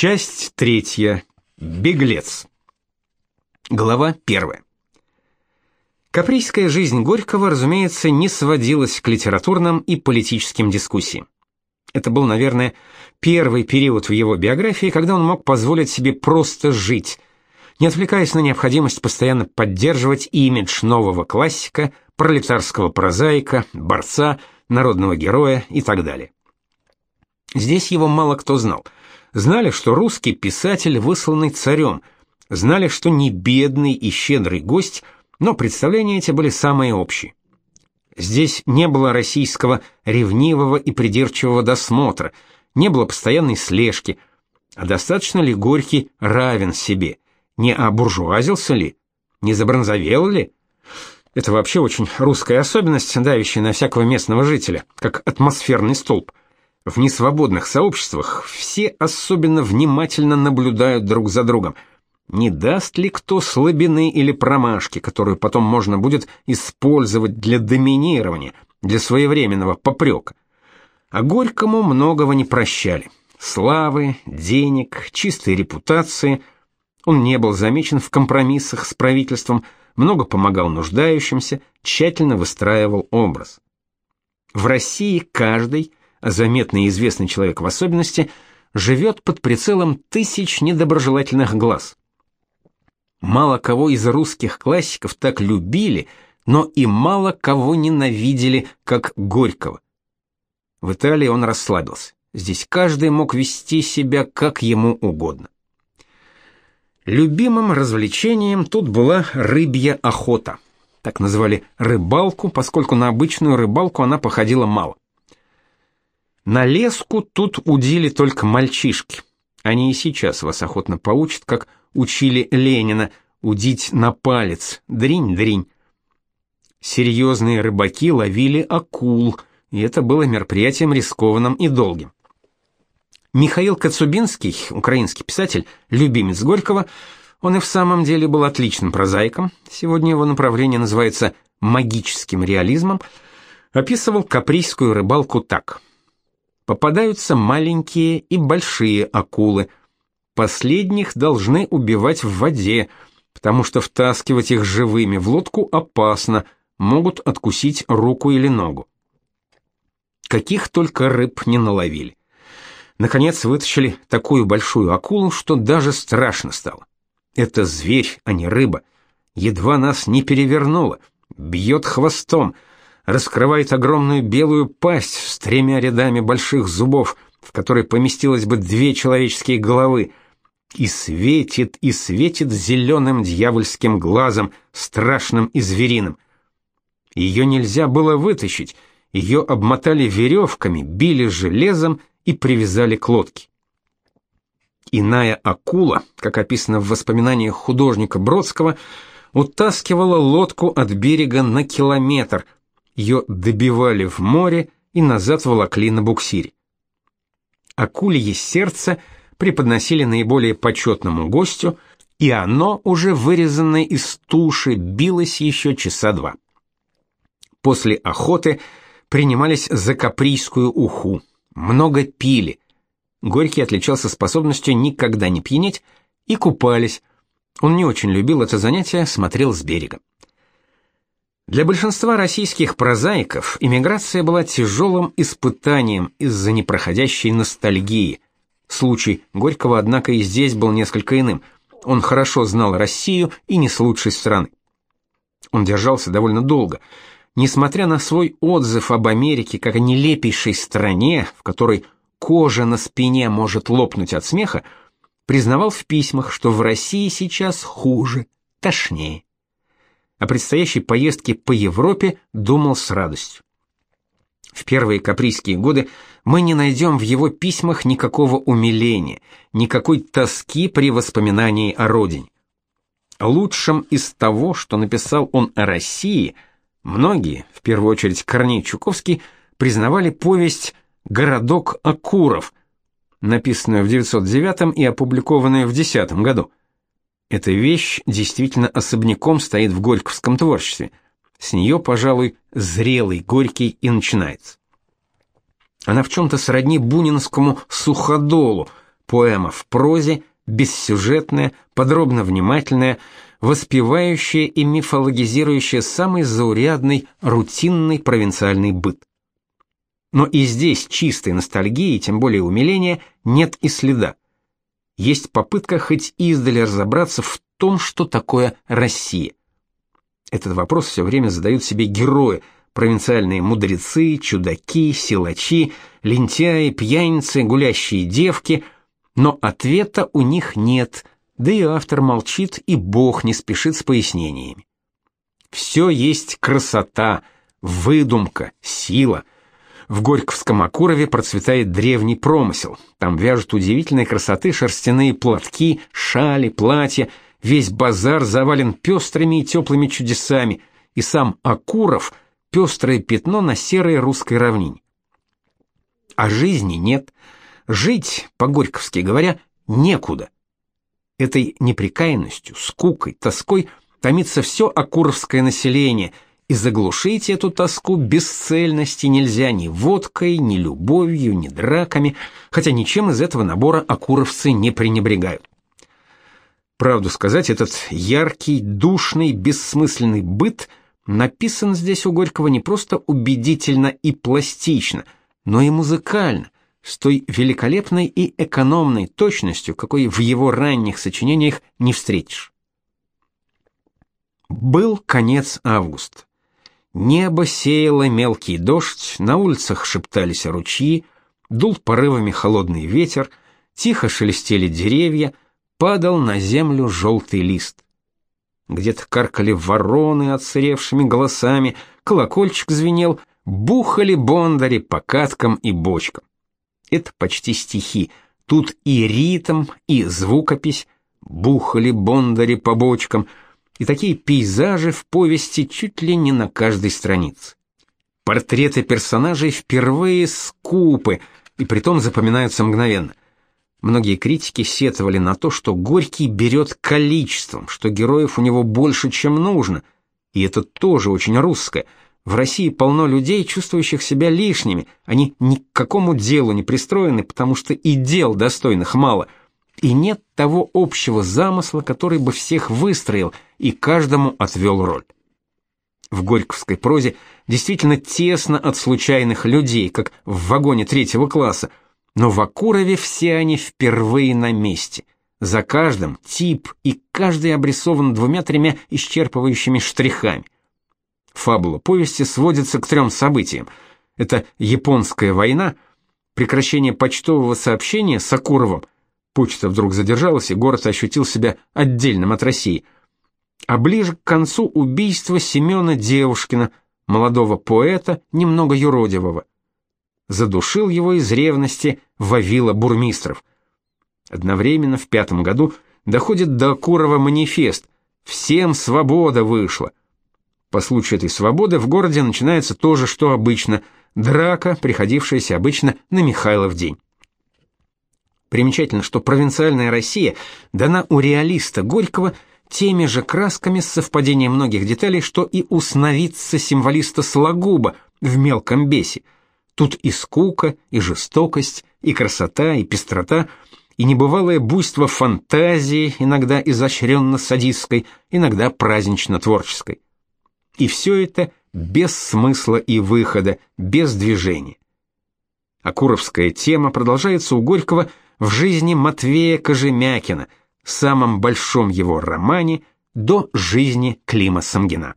Часть третья. Беглец. Глава первая. Каприйская жизнь Горького, разумеется, не сводилась к литературным и политическим дискуссиям. Это был, наверное, первый период в его биографии, когда он мог позволить себе просто жить, не отвлекаясь на необходимость постоянно поддерживать имидж нового классика, пролетарского прозаика, борца, народного героя и так далее. Здесь его мало кто знал. Знали, что русский писатель высланный царем, знали, что не бедный и щедрый гость, но представления эти были самые общие. Здесь не было российского ревнивого и придирчивого досмотра, не было постоянной слежки, а достаточно ли Горький равен себе, не обуржуазился ли, не забронзовел ли? Это вообще очень русская особенность, давящая на всякого местного жителя, как атмосферный столб. В несвободных сообществах все особенно внимательно наблюдают друг за другом. Не даст ли кто слабины или промашки, которую потом можно будет использовать для доминирования, для своевременного попрека? А Горькому многого не прощали. Славы, денег, чистой репутации. Он не был замечен в компромиссах с правительством, много помогал нуждающимся, тщательно выстраивал образ. В России каждый заметный и известный человек в особенности, живет под прицелом тысяч недоброжелательных глаз. Мало кого из русских классиков так любили, но и мало кого ненавидели, как Горького. В Италии он расслабился. Здесь каждый мог вести себя как ему угодно. Любимым развлечением тут была рыбья охота. Так называли рыбалку, поскольку на обычную рыбалку она походила мало. На леску тут удили только мальчишки. Они и сейчас вас охотно поучат, как учили Ленина, удить на палец, дринь-дринь. Серьезные рыбаки ловили акул, и это было мероприятием рискованным и долгим. Михаил Коцубинский, украинский писатель, любимец Горького, он и в самом деле был отличным прозаиком, сегодня его направление называется магическим реализмом, описывал каприйскую рыбалку так – попадаются маленькие и большие акулы. Последних должны убивать в воде, потому что втаскивать их живыми в лодку опасно, могут откусить руку или ногу. Каких только рыб не наловили. Наконец вытащили такую большую акулу, что даже страшно стало. Это зверь, а не рыба. Едва нас не перевернуло. Бьет хвостом — раскрывает огромную белую пасть с тремя рядами больших зубов, в которой поместилось бы две человеческие головы, и светит, и светит зеленым дьявольским глазом, страшным и звериным. Ее нельзя было вытащить, ее обмотали веревками, били железом и привязали к лодке. Иная акула, как описано в воспоминаниях художника Бродского, утаскивала лодку от берега на километр – ее добивали в море и назад волокли на буксире. Акулье сердце преподносили наиболее почетному гостю, и оно, уже вырезанное из туши, билось еще часа два. После охоты принимались за каприйскую уху, много пили. Горький отличался способностью никогда не пьянеть и купались. Он не очень любил это занятие, смотрел с берега. Для большинства российских прозаиков иммиграция была тяжелым испытанием из-за непроходящей ностальгии. Случай Горького, однако, и здесь был несколько иным. Он хорошо знал Россию и не с лучшей стороны. Он держался довольно долго. Несмотря на свой отзыв об Америке как о нелепейшей стране, в которой кожа на спине может лопнуть от смеха, признавал в письмах, что в России сейчас хуже, тошнее. О предстоящей поездке по Европе думал с радостью. В первые каприйские годы мы не найдем в его письмах никакого умиления, никакой тоски при воспоминании о родине. Лучшим из того, что написал он о России, многие, в первую очередь Корней Чуковский, признавали повесть «Городок Акуров», написанную в 909 и опубликованную в 10 году. Эта вещь действительно особняком стоит в горьковском творчестве. С нее, пожалуй, зрелый Горький и начинается. Она в чем-то сродни бунинскому суходолу, поэма в прозе, бессюжетная, подробно внимательная, воспевающая и мифологизирующая самый заурядный, рутинный провинциальный быт. Но и здесь чистой ностальгии, тем более умиления, нет и следа. Есть попытка хоть издали разобраться в том, что такое Россия. Этот вопрос все время задают себе герои, провинциальные мудрецы, чудаки, силачи, лентяи, пьяницы, гулящие девки, но ответа у них нет, да и автор молчит, и Бог не спешит с пояснениями. Все есть красота, выдумка, сила – в Горьковском Окурове процветает древний промысел. Там вяжут удивительной красоты шерстяные платки, шали, платья. Весь базар завален пестрыми и теплыми чудесами, и сам Окуров — пестрое пятно на серой русской равнине. А жизни нет. Жить, по-горьковски говоря, некуда. Этой неприкаянностью, скукой, тоской томится все окуровское население — и заглушить эту тоску бесцельности нельзя ни водкой, ни любовью, ни драками, хотя ничем из этого набора окуровцы не пренебрегают. Правду сказать, этот яркий, душный, бессмысленный быт написан здесь у Горького не просто убедительно и пластично, но и музыкально, с той великолепной и экономной точностью, какой в его ранних сочинениях не встретишь. Был конец августа. Небо сеяло мелкий дождь, на улицах шептались ручьи, дул порывами холодный ветер, тихо шелестели деревья, падал на землю желтый лист. Где-то каркали вороны отсыревшими голосами, колокольчик звенел, бухали бондари по каткам и бочкам. Это почти стихи. Тут и ритм, и звукопись. Бухали бондари по бочкам — и такие пейзажи в повести чуть ли не на каждой странице. Портреты персонажей впервые скупы, и притом запоминаются мгновенно. Многие критики сетовали на то, что Горький берет количеством, что героев у него больше, чем нужно, и это тоже очень русское. В России полно людей, чувствующих себя лишними, они ни к какому делу не пристроены, потому что и дел достойных мало – и нет того общего замысла, который бы всех выстроил и каждому отвел роль. В горьковской прозе действительно тесно от случайных людей, как в вагоне третьего класса, но в Акурове все они впервые на месте. За каждым тип, и каждый обрисован двумя-тремя исчерпывающими штрихами. Фабула повести сводится к трем событиям. Это японская война, прекращение почтового сообщения с Акуровым – Почта вдруг задержалась, и город ощутил себя отдельным от России. А ближе к концу убийство Семена Девушкина, молодого поэта, немного юродивого. Задушил его из ревности Вавила Бурмистров. Одновременно в пятом году доходит до Курова манифест «Всем свобода вышла». По случаю этой свободы в городе начинается то же, что обычно – драка, приходившаяся обычно на Михайлов день. Примечательно, что провинциальная Россия дана у реалиста Горького теми же красками с совпадением многих деталей, что и у сновидца-символиста Сологуба в «Мелком бесе». Тут и скука, и жестокость, и красота, и пестрота, и небывалое буйство фантазии, иногда изощренно-садистской, иногда празднично-творческой. И все это без смысла и выхода, без движения. Акуровская тема продолжается у Горького – в жизни Матвея Кожемякина, самом большом его романе, до жизни Клима Самгина.